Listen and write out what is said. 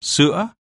sữa.